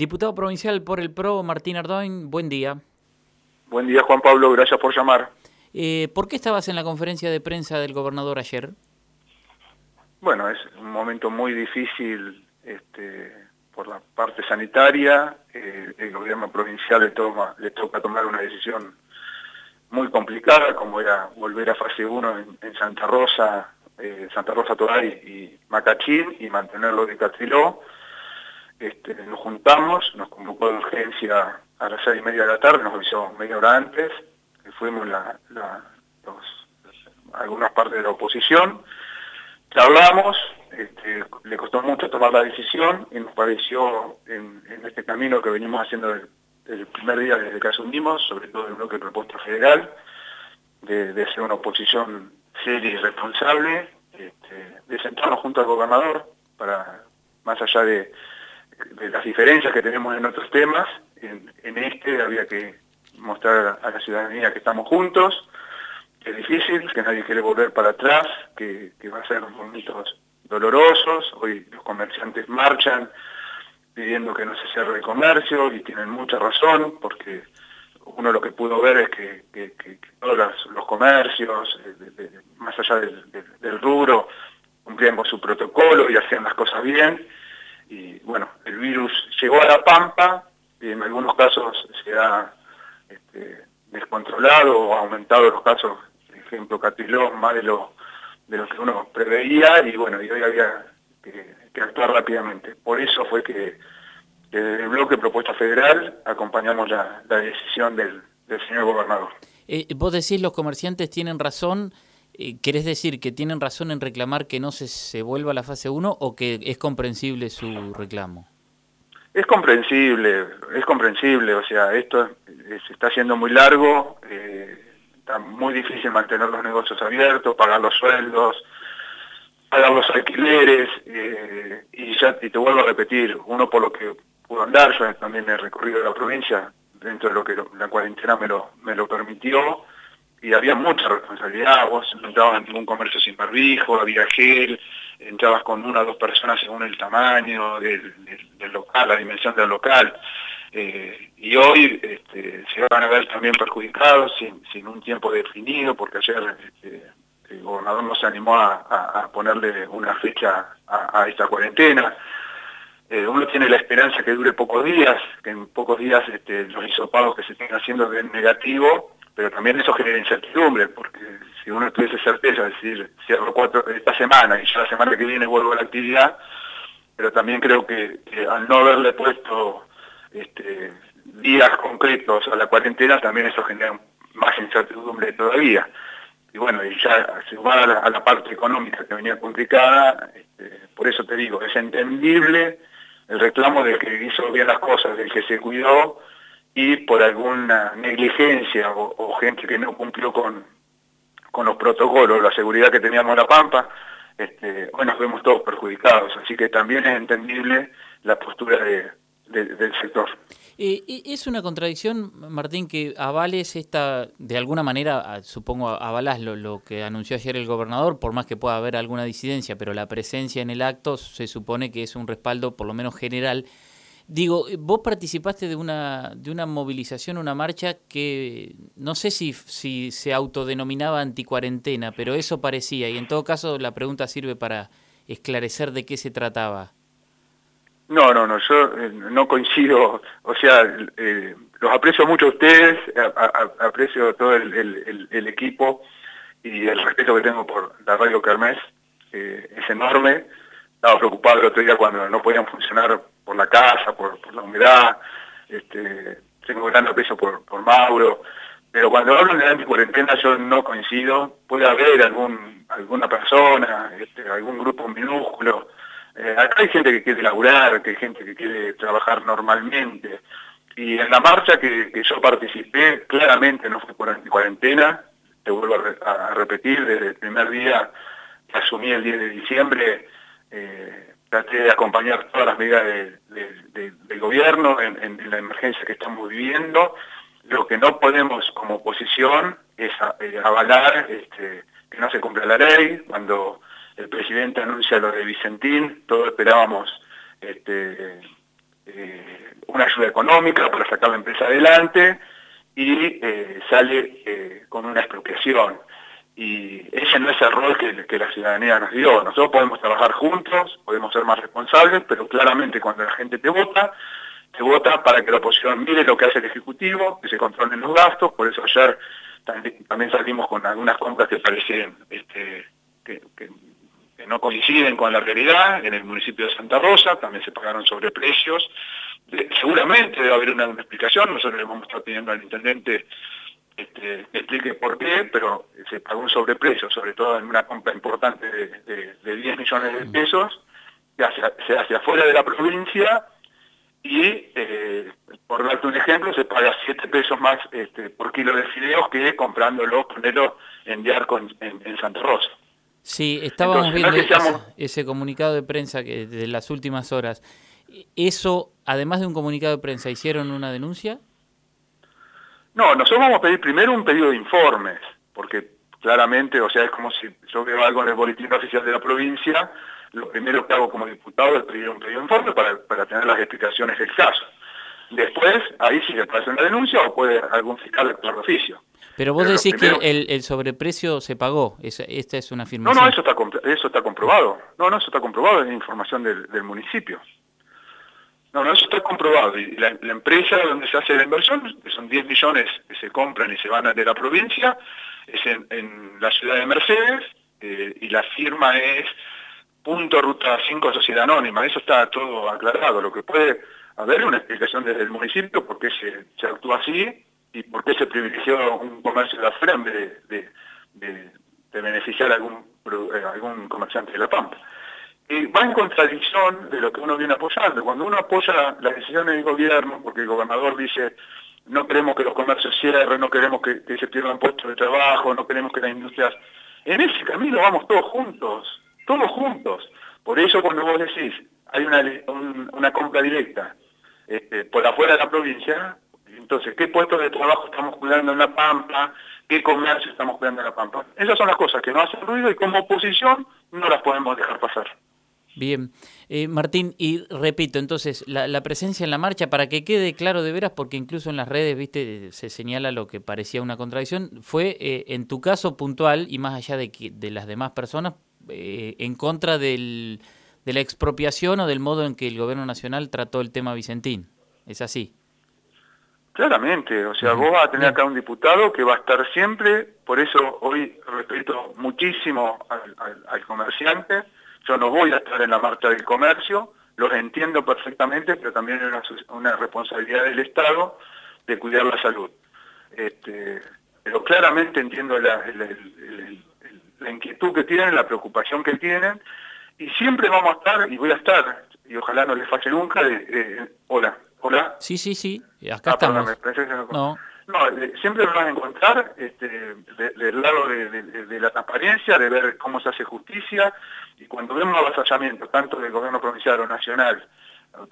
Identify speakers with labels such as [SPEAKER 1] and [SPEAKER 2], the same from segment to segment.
[SPEAKER 1] Diputado provincial por el PRO, Martín Ardoin, buen día.
[SPEAKER 2] Buen día, Juan Pablo, gracias por llamar.
[SPEAKER 1] Eh, ¿Por qué estabas en la conferencia de prensa del gobernador ayer?
[SPEAKER 2] Bueno, es un momento muy difícil este, por la parte sanitaria. Eh, el gobierno provincial le, toma, le toca tomar una decisión muy complicada, como era volver a fase 1 en, Santa Rosa, eh, Santa Rosa Toray y Macachín, y mantenerlo de Catriló. Este, nos juntamos, nos convocó de urgencia a las seis y media de la tarde, nos avisó media hora antes, fuimos la, algunas partes de la oposición, charlamos, este, le costó mucho tomar la decisión y nos pareció en, este camino que venimos haciendo el primer día desde que asumimos, sobre todo el bloque propuesta federal, de, de ser una oposición seria y responsable, este, de sentarnos junto al gobernador para, más allá de, las diferencias que tenemos en otros temas, en, este había que mostrar a la ciudadanía que estamos juntos, que es difícil, que nadie quiere volver para atrás, que, va a ser momentos dolorosos, hoy los comerciantes marchan pidiendo que no se cierre el comercio y tienen mucha razón porque uno lo que pudo ver es que, todos los, comercios, eh, más allá del, rubro, cumplían con su protocolo y hacían las cosas bien. Virus llegó a la pampa y en algunos casos se ha este, descontrolado o aumentado los casos, por ejemplo, Catilón, más de lo, de lo que uno preveía y bueno, y hoy había que, actuar rápidamente. Por eso fue que desde el bloque Propuesta Federal acompañamos la, decisión del, señor gobernador.
[SPEAKER 1] Eh, vos decís los comerciantes tienen razón, eh, ¿querés decir que tienen razón en reclamar que no se, se vuelva a la fase 1 o que es comprensible su reclamo?
[SPEAKER 2] Es comprensible, es comprensible, o sea, esto se está haciendo muy largo, eh, está muy difícil mantener los negocios abiertos, pagar los sueldos, pagar los alquileres, eh, y ya y te vuelvo a repetir, uno por lo que pudo andar, yo también he recorrido la provincia, dentro de lo que la cuarentena me lo, me lo permitió, y había mucha responsabilidad, vos no entrabas en ningún comercio sin barbijo, había gel, entrabas con una o dos personas según el tamaño del, local, la dimensión del local, eh, y hoy este, se van a ver también perjudicados sin, un tiempo definido, porque ayer este, el gobernador no se animó a, ponerle una fecha a, esta cuarentena. Eh, uno tiene la esperanza que dure pocos días, que en pocos días este, los hisopados que se estén haciendo den negativo, pero también eso genera incertidumbre, porque si uno tuviese certeza, es decir, cierro cuatro esta semana y ya la semana que viene vuelvo a la actividad, pero también creo que, al no haberle puesto este, días concretos a la cuarentena, también eso genera más incertidumbre todavía. Y bueno, y ya va a la, parte económica que venía complicada, este, por eso te digo, es entendible el reclamo del que hizo bien las cosas, del que se cuidó, y por alguna negligencia o, gente que no cumplió con, con los protocolos, la seguridad que teníamos en La Pampa, este, hoy nos vemos todos perjudicados, así que también es entendible la postura del sector.
[SPEAKER 1] Es una contradicción, Martín, que avales esta, de alguna manera, supongo avalas lo, lo, que anunció ayer el gobernador, por más que pueda haber alguna disidencia, pero la presencia en el acto se supone que es un respaldo, por lo menos general, Digo, vos participaste de una, de una movilización, una marcha que no sé si, si se autodenominaba anticuarentena, pero eso parecía. Y en todo caso la pregunta sirve para esclarecer de qué se trataba.
[SPEAKER 2] No, no, no, yo eh, no coincido, o sea, eh, los aprecio mucho a ustedes, aprecio todo el, el, equipo y el respeto que tengo por la radio Kermés eh, es enorme. Estaba preocupado el otro día cuando no podían funcionar por la casa, por, la humedad, este, tengo gran aprecio por, Mauro, pero cuando hablan de anticuarentena yo no coincido, puede haber algún, alguna persona, este, algún grupo minúsculo, eh, acá hay gente que quiere laburar, que hay gente que quiere trabajar normalmente, y en la marcha que, yo participé, claramente no fue por anticuarentena, te vuelvo a, repetir, desde el primer día que asumí el 10 de diciembre, eh, traté de acompañar todas las medidas del gobierno en, la emergencia que estamos viviendo. Lo que no podemos como oposición es eh, avalar este, que no se cumpla la ley. Cuando el presidente anuncia lo de Vicentín, todos esperábamos este, eh, una ayuda económica para sacar la empresa adelante y eh, sale con una expropiación. Y ese no es el rol que, la ciudadanía nos dio. Nosotros podemos trabajar juntos, podemos ser más responsables, pero claramente cuando la gente te vota, te vota para que la oposición mire lo que hace el Ejecutivo, que se controlen los gastos, por eso ayer también salimos con algunas compras que parecen este, que, no coinciden con la realidad. En el municipio de Santa Rosa también se pagaron sobreprecios. seguramente debe haber una, explicación, nosotros le vamos a estar pidiendo al intendente este, que explique por qué, pero se pagó un sobreprecio, sobre todo en una compra importante de, 10 millones de pesos, que se hace afuera de la provincia y eh, por darte un ejemplo, se paga 7 pesos más este, por kilo de fideos que comprándolo, ponerlo en Diarco en, en, Santa Rosa.
[SPEAKER 1] Sí, estábamos viendo ese, comunicado de prensa que de las últimas horas. ¿Eso, además de un comunicado de prensa, hicieron una denuncia?
[SPEAKER 2] No, nosotros vamos a pedir primero un pedido de informes, porque claramente, o sea, es como si yo veo algo en el boletín oficial de la provincia, lo primero que hago como diputado es pedir un pedido de informe para, para tener las explicaciones del caso. Después, ahí sí puede hacer una denuncia o puede algún fiscal actuar de oficio.
[SPEAKER 1] Pero vos decís que el, sobreprecio se pagó, esta es una afirmación.
[SPEAKER 2] No, no, eso está, eso está comprobado. No, no, eso está comprobado, es información del, municipio. No, no, eso está comprobado. Y la, empresa donde se hace la inversión, que son 10 millones que se compran y se van de la provincia, es en, la ciudad de Mercedes, eh, y la firma es Punto Ruta 5 Sociedad Anónima. Eso está todo aclarado. Lo que puede haber una explicación desde el municipio por qué se, se actúa así y por qué se privilegió un comercio de afuera en vez de, beneficiar a algún, eh, algún comerciante de La Pampa. Va en contradicción de lo que uno viene apoyando. Cuando uno apoya las decisiones del gobierno, porque el gobernador dice no queremos que los comercios cierren, no queremos que, se pierdan puestos de trabajo, no queremos que las industrias... En ese camino vamos todos juntos, todos juntos. Por eso cuando vos decís, hay una, una compra directa este, por afuera de la provincia, entonces, ¿qué puestos de trabajo estamos cuidando en La Pampa? ¿Qué comercio estamos cuidando en La Pampa? Esas son las cosas que no hacen ruido y como oposición no las podemos dejar pasar.
[SPEAKER 1] Bien, eh, Martín, y repito, entonces, la, presencia en la marcha, para que quede claro de veras, porque incluso en las redes, viste, se señala lo que parecía una contradicción, fue eh, en tu caso puntual, y más allá de, que, de las demás personas, eh, en contra del, de la expropiación o del modo en que el gobierno nacional trató el tema Vicentín. ¿Es así?
[SPEAKER 2] Claramente, o sea, vos vas a tener acá un diputado que va a estar siempre, por eso hoy respeto muchísimo al, comerciante, yo no voy a estar en la marcha del comercio, los entiendo perfectamente, pero también es una, responsabilidad del Estado de cuidar la salud. Este, pero claramente entiendo la, inquietud que tienen, la preocupación que tienen, y siempre vamos a estar, y voy a estar, y ojalá no les falle nunca, de, hola, Hola.
[SPEAKER 1] Sí, sí, sí, acá ah, estamos.
[SPEAKER 2] no. no, eh, siempre lo van a encontrar este, del lado de, la transparencia, de ver cómo se hace justicia, y cuando vemos avasallamiento, tanto del gobierno provincial o nacional,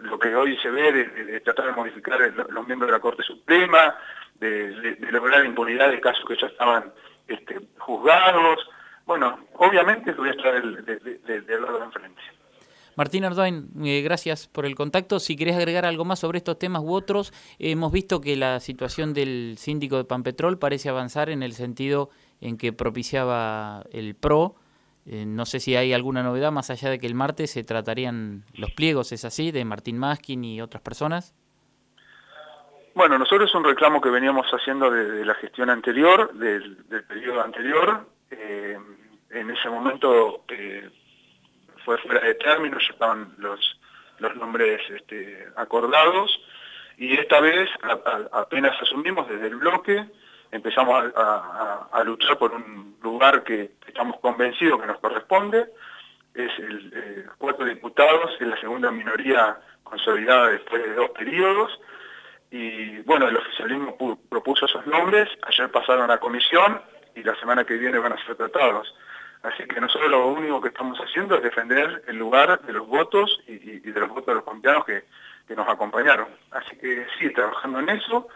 [SPEAKER 2] lo que hoy se ve de, tratar de modificar los miembros de la Corte Suprema, de, lograr impunidad de casos que ya estaban este, juzgados, bueno, obviamente voy a estar del lado de enfrente.
[SPEAKER 1] Martín Ardoin, eh, gracias por el contacto. Si querés agregar algo más sobre estos temas u otros, hemos visto que la situación del síndico de Pampetrol parece avanzar en el sentido en que propiciaba el PRO. Eh, no sé si hay alguna novedad más allá de que el martes se tratarían los pliegos, ¿es así? De Martín Maskin y otras personas.
[SPEAKER 2] Bueno, nosotros es un reclamo que veníamos haciendo de, la gestión anterior, del, periodo anterior. Eh, en ese momento fue fuera de término, estaban los, los nombres este, acordados, y esta vez apenas asumimos desde el bloque, empezamos a, luchar por un lugar que estamos convencidos que nos corresponde, es el eh, cuatro diputados, es la segunda minoría consolidada después de dos periodos, y bueno, el oficialismo propuso esos nombres, ayer pasaron a comisión y la semana que viene van a ser tratados. Así que nosotros lo único que estamos haciendo es defender el lugar de los votos y, de los votos de los pampeanos que, nos acompañaron. Así que sí, trabajando en eso,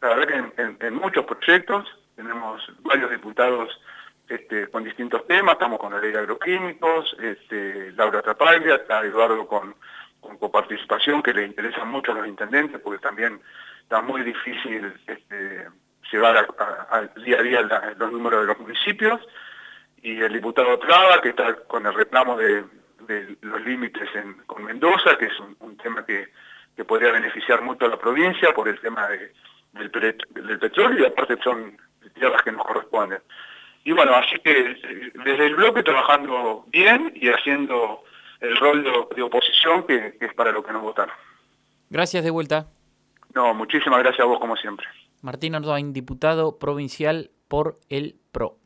[SPEAKER 2] la verdad que en, muchos proyectos tenemos varios diputados este, con distintos temas, estamos con la ley de agroquímicos, este, Laura Trapaglia, está Eduardo con, coparticipación que le interesa mucho a los intendentes, porque también está muy difícil este, llevar al día a día los números de los municipios, y el diputado Traba, que está con el reclamo de, los límites con Mendoza, que es un, tema que, podría beneficiar mucho a la provincia por el tema del, del petróleo, y aparte son tierras que nos corresponden. Y bueno, así que desde el bloque trabajando bien y haciendo el rol de, oposición que, es para lo que nos votaron.
[SPEAKER 1] Gracias de vuelta.
[SPEAKER 2] No, muchísimas gracias a vos como siempre.
[SPEAKER 1] Martín Ordoain, diputado provincial por el PRO.